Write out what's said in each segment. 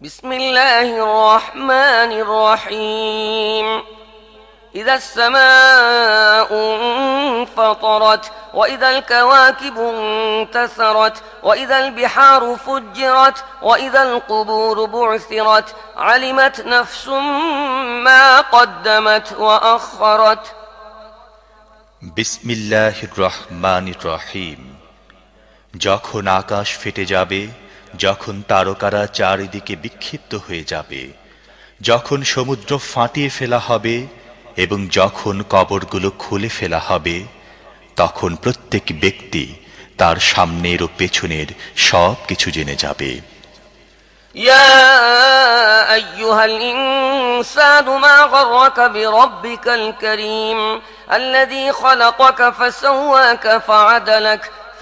بسم الله الرحمن الرحيم إذا السماء انفطرت وإذا الكواكب انتثرت وإذا البحار فجرت وإذا القبور بعثرت علمت نفس ما قدمت وأخرت বিসমিল্লাহ রহমান রহিম যখন আকাশ ফেটে যাবে যখন তারকারা চারিদিকে বিক্ষিপ্ত হয়ে যাবে যখন সমুদ্র ফাটিয়ে ফেলা হবে এবং যখন কবরগুলো খুলে ফেলা হবে তখন প্রত্যেক ব্যক্তি তার সামনের ও পেছনের সব কিছু জেনে যাবে يا أيها الإنسان ما غرك بربك الكريم الذي خلقك فسواك فعدلك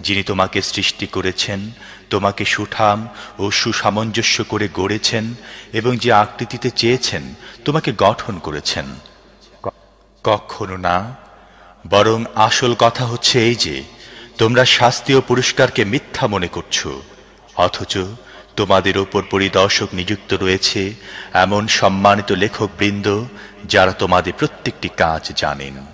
যিনি তোমাকে সৃষ্টি করেছেন, তোমাকে সুঠাম ও সুসামঞ্জস্য করে গড়েছেন এবং যে আকৃতিতে চেয়েছেন, তোমাকে গঠন করেছেন। কখনো না, বরং আসল কথা হচ্ছে এই যে, তোমরা শাস্তি ও পুরস্কারকে মিথ্যা মনে করছ, অথচ তোমাদের ওপর পরিদর্শক নিযুক্ত রয়েছে এমন সম্মানিত লেখক বৃন্দ যারা তোমাদের প্রত্যেকটি কাজ জানেন।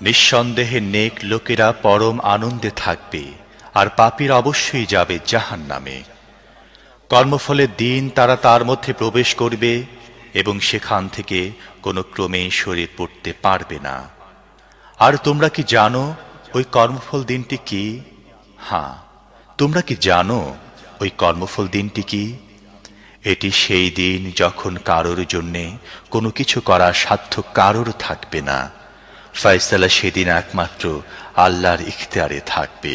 নিঃসন্দেহে নেক লোকেরা পরম আনন্দে থাকবে, আর পাপীর অবশ্যই যাবে জাহান নামে কর্মফলের দিন তারা তার মধ্যে প্রবেশ করবে, এবং সেখান থেকে কোনো ক্রমে সরে পড়তে পারবে না। আর তোমরা কি জানো ওই কর্মফল দিনটি কি? হ্যাঁ তোমরা কি জানো ওই কর্মফল দিনটি কি? এটি সেই দিন যখন কারোর জন্যে কোনো কিছু করার সাধ্য কারোর থাকবে না। ফয়সালা সেদিন একমাত্র আল্লাহর ইখতিয়ারে থাকবে।